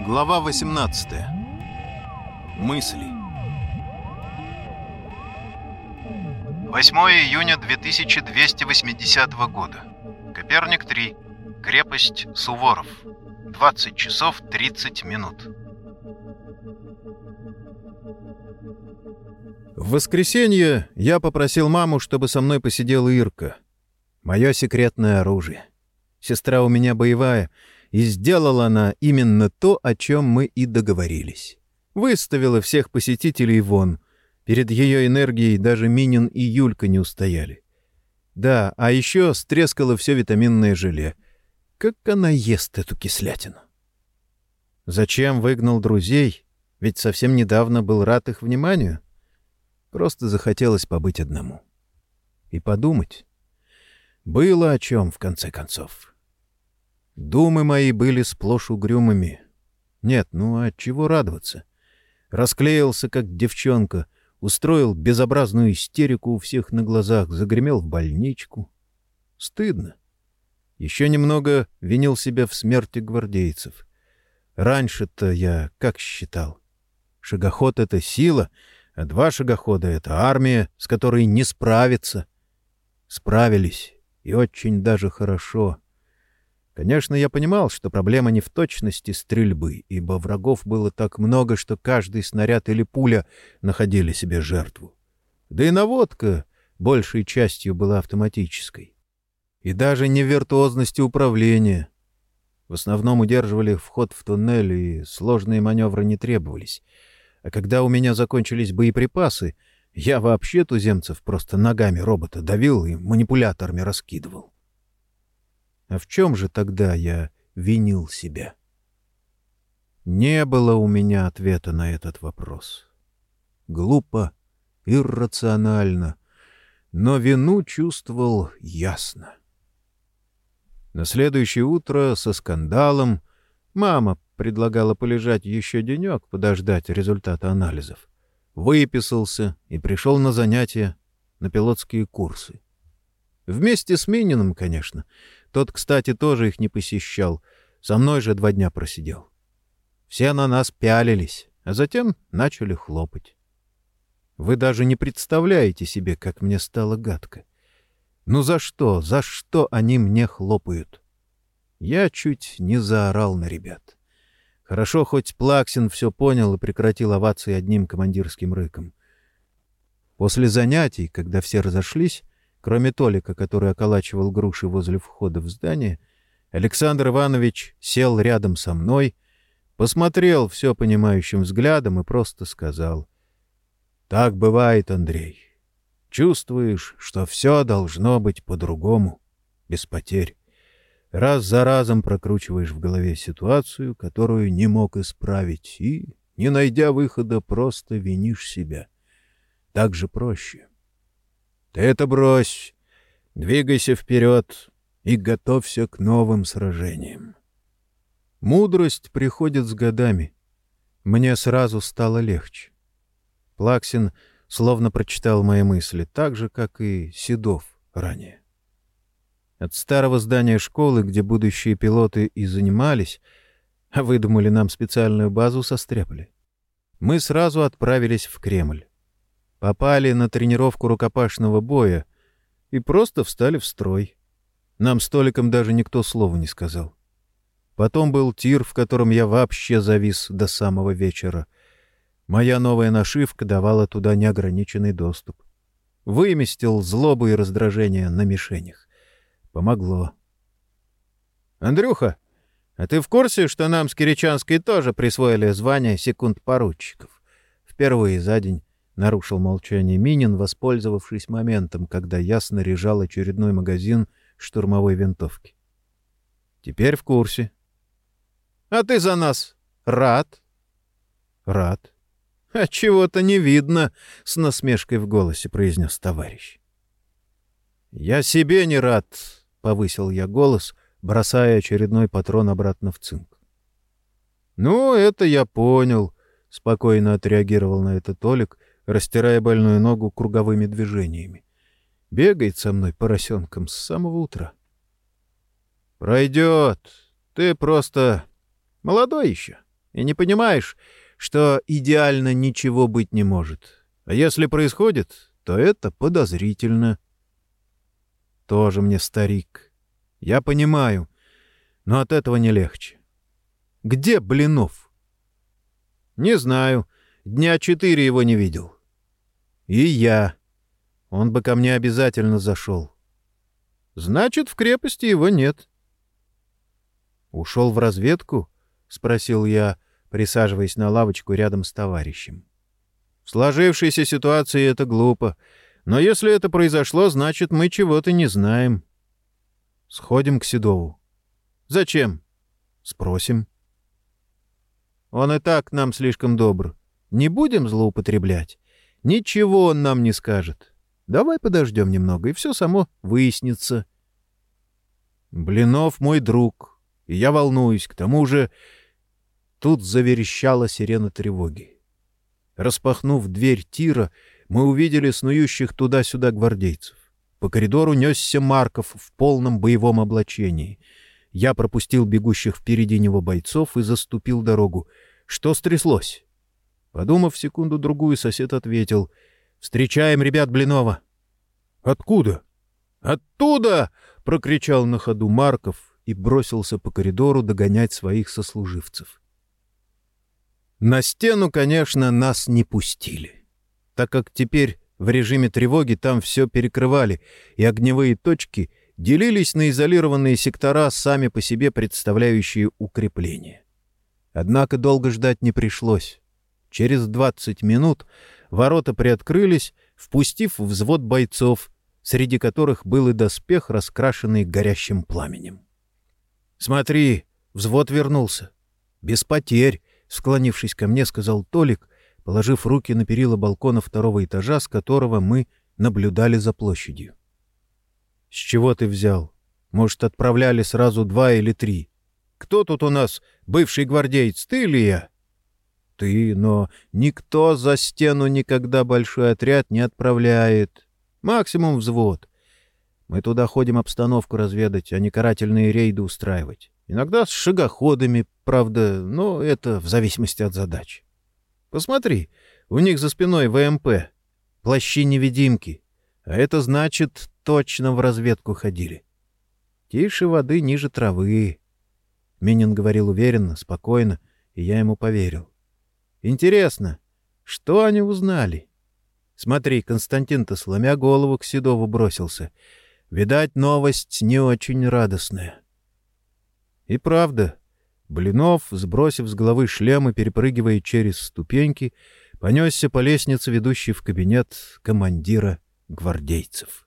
Глава 18. Мысли. 8 июня 2280 года. Коперник 3. Крепость Суворов. 20 часов 30 минут. В воскресенье я попросил маму, чтобы со мной посидела Ирка. Мое секретное оружие. Сестра у меня боевая — и сделала она именно то, о чем мы и договорились. Выставила всех посетителей вон. Перед ее энергией даже Минин и Юлька не устояли. Да, а еще стрескала все витаминное желе. Как она ест эту кислятину? Зачем выгнал друзей? Ведь совсем недавно был рад их вниманию. Просто захотелось побыть одному. И подумать. Было о чем, в конце концов. Думы мои были сплошь угрюмыми. Нет, ну а чего радоваться? Расклеился, как девчонка, устроил безобразную истерику у всех на глазах, загремел в больничку. Стыдно. Еще немного винил себя в смерти гвардейцев. Раньше-то я как считал? Шагоход — это сила, а два шагохода — это армия, с которой не справиться. Справились, и очень даже хорошо — Конечно, я понимал, что проблема не в точности стрельбы, ибо врагов было так много, что каждый снаряд или пуля находили себе жертву. Да и наводка большей частью была автоматической. И даже не виртуозности управления. В основном удерживали вход в туннель, и сложные маневры не требовались. А когда у меня закончились боеприпасы, я вообще туземцев просто ногами робота давил и манипуляторами раскидывал. А в чем же тогда я винил себя? Не было у меня ответа на этот вопрос. Глупо, иррационально, но вину чувствовал ясно. На следующее утро со скандалом мама предлагала полежать еще денек, подождать результата анализов. Выписался и пришел на занятия, на пилотские курсы. Вместе с Мининым, конечно — тот, кстати, тоже их не посещал. Со мной же два дня просидел. Все на нас пялились, а затем начали хлопать. Вы даже не представляете себе, как мне стало гадко. Ну за что, за что они мне хлопают? Я чуть не заорал на ребят. Хорошо, хоть Плаксин все понял и прекратил овации одним командирским рыком. После занятий, когда все разошлись, Кроме Толика, который околачивал груши возле входа в здание, Александр Иванович сел рядом со мной, посмотрел все понимающим взглядом и просто сказал. «Так бывает, Андрей. Чувствуешь, что все должно быть по-другому, без потерь. Раз за разом прокручиваешь в голове ситуацию, которую не мог исправить, и, не найдя выхода, просто винишь себя. Так же проще». Ты это брось, двигайся вперед и готовься к новым сражениям. Мудрость приходит с годами. Мне сразу стало легче. Плаксин словно прочитал мои мысли, так же, как и Седов ранее. От старого здания школы, где будущие пилоты и занимались, а выдумали нам специальную базу, состряпали. Мы сразу отправились в Кремль попали на тренировку рукопашного боя и просто встали в строй. Нам столиком даже никто слова не сказал. Потом был тир, в котором я вообще завис до самого вечера. Моя новая нашивка давала туда неограниченный доступ. Выместил злобу и раздражение на мишенях. Помогло. «Андрюха, а ты в курсе, что нам с Киричанской тоже присвоили звание секунд-поручиков? Впервые за день — нарушил молчание Минин, воспользовавшись моментом, когда я снаряжал очередной магазин штурмовой винтовки. «Теперь в курсе». «А ты за нас рад?» «Рад». «А чего-то не видно», — с насмешкой в голосе произнес товарищ. «Я себе не рад», — повысил я голос, бросая очередной патрон обратно в цинк. «Ну, это я понял», — спокойно отреагировал на это Толик, растирая больную ногу круговыми движениями. Бегает со мной поросенком с самого утра. «Пройдет. Ты просто молодой еще. И не понимаешь, что идеально ничего быть не может. А если происходит, то это подозрительно. Тоже мне старик. Я понимаю, но от этого не легче. Где Блинов? Не знаю. Дня четыре его не видел. И я. Он бы ко мне обязательно зашел. Значит, в крепости его нет. Ушел в разведку? — спросил я, присаживаясь на лавочку рядом с товарищем. В сложившейся ситуации это глупо. Но если это произошло, значит, мы чего-то не знаем. Сходим к Седову. Зачем? Спросим. Он и так нам слишком добр. Не будем злоупотреблять. Ничего он нам не скажет. Давай подождем немного, и все само выяснится. Блинов мой друг, и я волнуюсь. К тому же тут заверещала сирена тревоги. Распахнув дверь тира, мы увидели снующих туда-сюда гвардейцев. По коридору несся Марков в полном боевом облачении. Я пропустил бегущих впереди него бойцов и заступил дорогу. Что стряслось? Подумав секунду-другую, сосед ответил. «Встречаем ребят Блинова». «Откуда?» «Оттуда!» — прокричал на ходу Марков и бросился по коридору догонять своих сослуживцев. На стену, конечно, нас не пустили, так как теперь в режиме тревоги там все перекрывали, и огневые точки делились на изолированные сектора, сами по себе представляющие укрепления. Однако долго ждать не пришлось. Через 20 минут ворота приоткрылись, впустив взвод бойцов, среди которых был и доспех, раскрашенный горящим пламенем. «Смотри, взвод вернулся. Без потерь», — склонившись ко мне, сказал Толик, положив руки на перила балкона второго этажа, с которого мы наблюдали за площадью. — С чего ты взял? Может, отправляли сразу два или три? Кто тут у нас бывший гвардеец, ты или я? — Ты, но никто за стену никогда большой отряд не отправляет. Максимум взвод. Мы туда ходим обстановку разведать, а не карательные рейды устраивать. Иногда с шагоходами, правда, но это в зависимости от задач. Посмотри, у них за спиной ВМП, плащи-невидимки. А это значит, точно в разведку ходили. Тише воды, ниже травы. Минин говорил уверенно, спокойно, и я ему поверил. Интересно, что они узнали? Смотри, Константин-то, сломя голову, к Седову бросился. Видать, новость не очень радостная. И правда, Блинов, сбросив с головы шлем и перепрыгивая через ступеньки, понесся по лестнице, ведущей в кабинет командира гвардейцев.